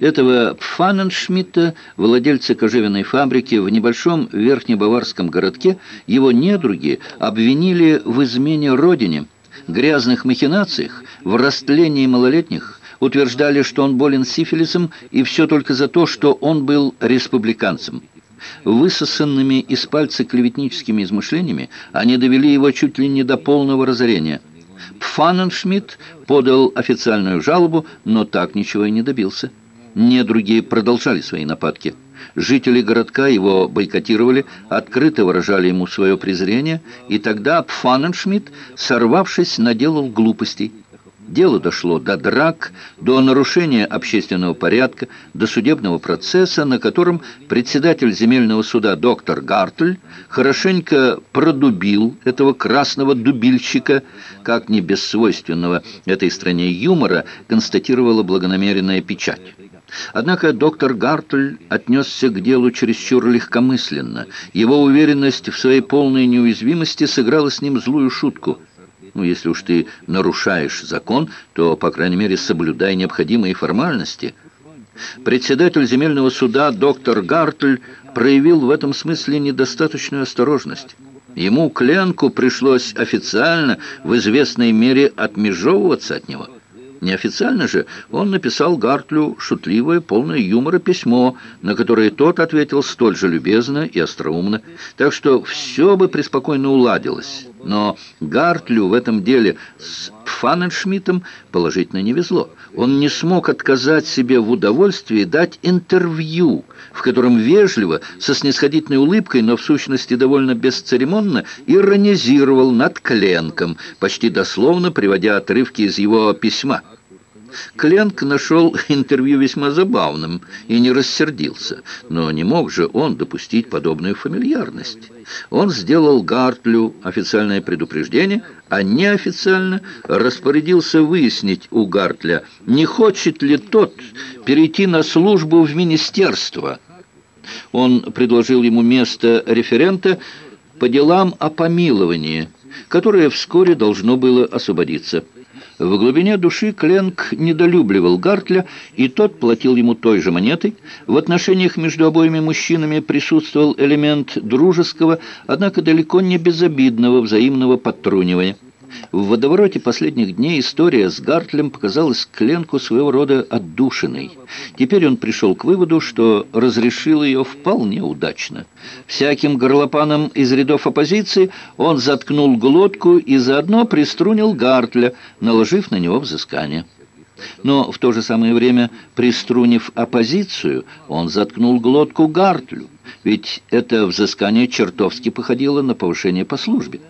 Этого Пфанненшмидта, владельца кожевенной фабрики в небольшом верхнебаварском городке, его недруги обвинили в измене родине, грязных махинациях, в растлении малолетних, утверждали, что он болен сифилисом, и все только за то, что он был республиканцем. Высосанными из пальца клеветническими измышлениями они довели его чуть ли не до полного разорения. Пфанненшмидт подал официальную жалобу, но так ничего и не добился. Недруги продолжали свои нападки. Жители городка его бойкотировали, открыто выражали ему свое презрение, и тогда Пфанненшмидт, сорвавшись, наделал глупостей. Дело дошло до драк, до нарушения общественного порядка, до судебного процесса, на котором председатель земельного суда доктор Гартль хорошенько продубил этого красного дубильщика, как не бессвойственного этой стране юмора, констатировала благонамеренная печать. Однако доктор Гартль отнесся к делу чересчур легкомысленно. Его уверенность в своей полной неуязвимости сыграла с ним злую шутку – ну, если уж ты нарушаешь закон, то, по крайней мере, соблюдай необходимые формальности. Председатель земельного суда доктор Гартль проявил в этом смысле недостаточную осторожность. Ему, Кленку, пришлось официально в известной мере отмежевываться от него. Неофициально же он написал Гартлю шутливое, полное юмора письмо, на которое тот ответил столь же любезно и остроумно. Так что все бы преспокойно уладилось. Но Гартлю в этом деле с Пфанненшмиттом положительно не везло. Он не смог отказать себе в удовольствии дать интервью, в котором вежливо, со снисходительной улыбкой, но в сущности довольно бесцеремонно, иронизировал над Кленком, почти дословно приводя отрывки из его письма. Кленк нашел интервью весьма забавным и не рассердился, но не мог же он допустить подобную фамильярность. Он сделал Гартлю официальное предупреждение, а неофициально распорядился выяснить у Гартля, не хочет ли тот перейти на службу в министерство. Он предложил ему место референта по делам о помиловании, которое вскоре должно было освободиться. В глубине души Кленк недолюбливал Гартля, и тот платил ему той же монетой. В отношениях между обоими мужчинами присутствовал элемент дружеского, однако далеко не безобидного взаимного подтрунивания. В водовороте последних дней история с Гартлем показалась Кленку своего рода отдушиной. Теперь он пришел к выводу, что разрешил ее вполне удачно. Всяким горлопаном из рядов оппозиции он заткнул глотку и заодно приструнил Гартля, наложив на него взыскание. Но в то же самое время, приструнив оппозицию, он заткнул глотку Гартлю, ведь это взыскание чертовски походило на повышение по службе.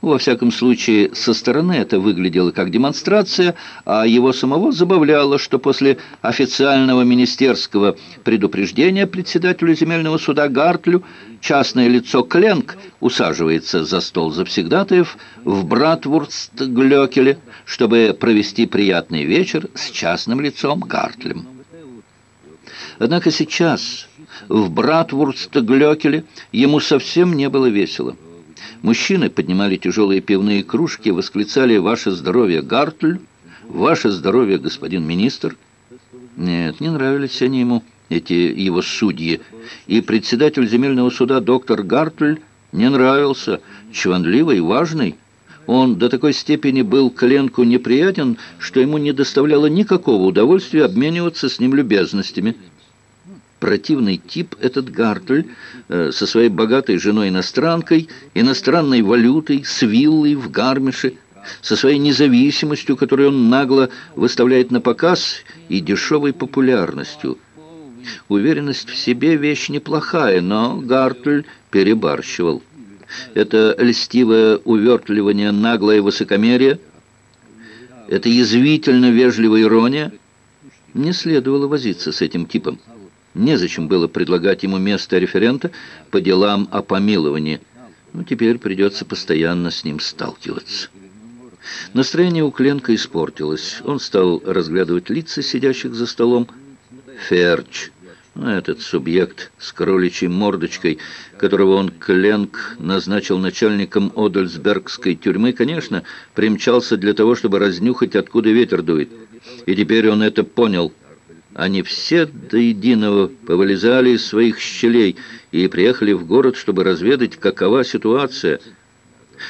Во всяком случае, со стороны это выглядело как демонстрация, а его самого забавляло, что после официального министерского предупреждения председателю земельного суда Гартлю частное лицо Кленк усаживается за стол завсегдатаев в Братвурст-Глёкеле, чтобы провести приятный вечер с частным лицом Гартлем. Однако сейчас в Братвурст-Глёкеле ему совсем не было весело. Мужчины поднимали тяжелые пивные кружки, восклицали «Ваше здоровье, Гартль! Ваше здоровье, господин министр!» Нет, не нравились они ему, эти его судьи. И председатель земельного суда доктор Гартль не нравился, чванливый и важный. Он до такой степени был Кленку неприятен, что ему не доставляло никакого удовольствия обмениваться с ним любезностями противный тип этот Гартль э, со своей богатой женой-иностранкой, иностранной валютой, с виллой в Гармише, со своей независимостью, которую он нагло выставляет на показ, и дешевой популярностью. Уверенность в себе вещь неплохая, но Гартль перебарщивал. Это льстивое увертливание, наглое высокомерие, это язвительно вежливая ирония. Не следовало возиться с этим типом. Незачем было предлагать ему место референта по делам о помиловании. Ну, теперь придется постоянно с ним сталкиваться. Настроение у Кленка испортилось. Он стал разглядывать лица сидящих за столом. Ферч, ну, этот субъект с кроличьей мордочкой, которого он, Кленк, назначил начальником Одельсбергской тюрьмы, конечно, примчался для того, чтобы разнюхать, откуда ветер дует. И теперь он это понял – Они все до единого повылезали из своих щелей и приехали в город, чтобы разведать, какова ситуация.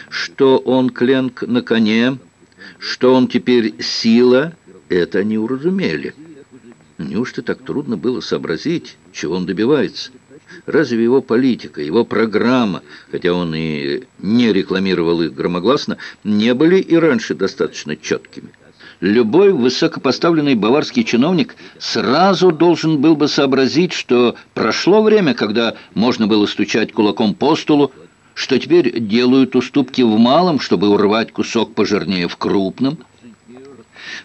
Что он, Кленк, на коне, что он теперь сила, это они уразумели. Неужто так трудно было сообразить, чего он добивается? Разве его политика, его программа, хотя он и не рекламировал их громогласно, не были и раньше достаточно четкими? Любой высокопоставленный баварский чиновник сразу должен был бы сообразить, что прошло время, когда можно было стучать кулаком по столу, что теперь делают уступки в малом, чтобы урвать кусок пожирнее в крупном.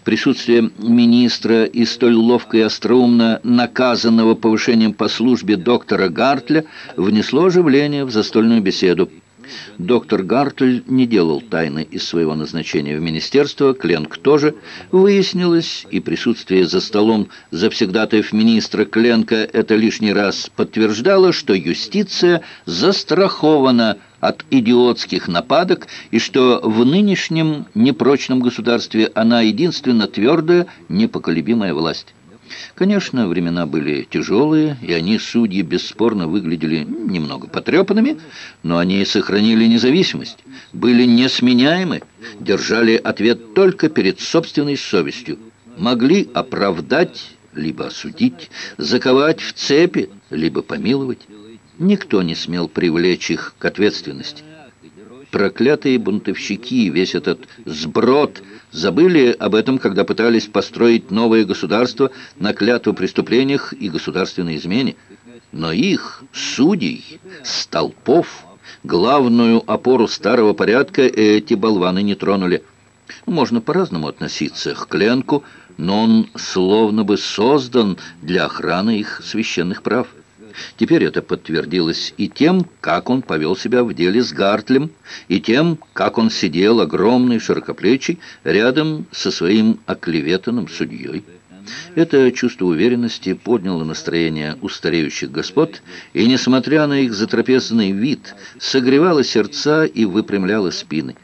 Присутствие министра и столь ловко и остроумно наказанного повышением по службе доктора Гартля внесло оживление в застольную беседу. Доктор Гартль не делал тайны из своего назначения в министерство, Кленк тоже. Выяснилось, и присутствие за столом завсегдатаев министра Кленка это лишний раз подтверждало, что юстиция застрахована от идиотских нападок, и что в нынешнем непрочном государстве она единственно твердая, непоколебимая власть. Конечно, времена были тяжелые, и они, судьи, бесспорно выглядели немного потрепанными, но они сохранили независимость, были несменяемы, держали ответ только перед собственной совестью, могли оправдать, либо осудить, заковать в цепи, либо помиловать. Никто не смел привлечь их к ответственности. Проклятые бунтовщики, весь этот сброд, забыли об этом, когда пытались построить новое государство на клятву преступлениях и государственной измене. Но их, судей, столпов, главную опору старого порядка эти болваны не тронули. Можно по-разному относиться к Кленку, но он словно бы создан для охраны их священных прав. Теперь это подтвердилось и тем, как он повел себя в деле с Гартлем, и тем, как он сидел, огромный, широкоплечий, рядом со своим оклеветанным судьей. Это чувство уверенности подняло настроение устареющих господ, и, несмотря на их затрапезный вид, согревало сердца и выпрямляло спины.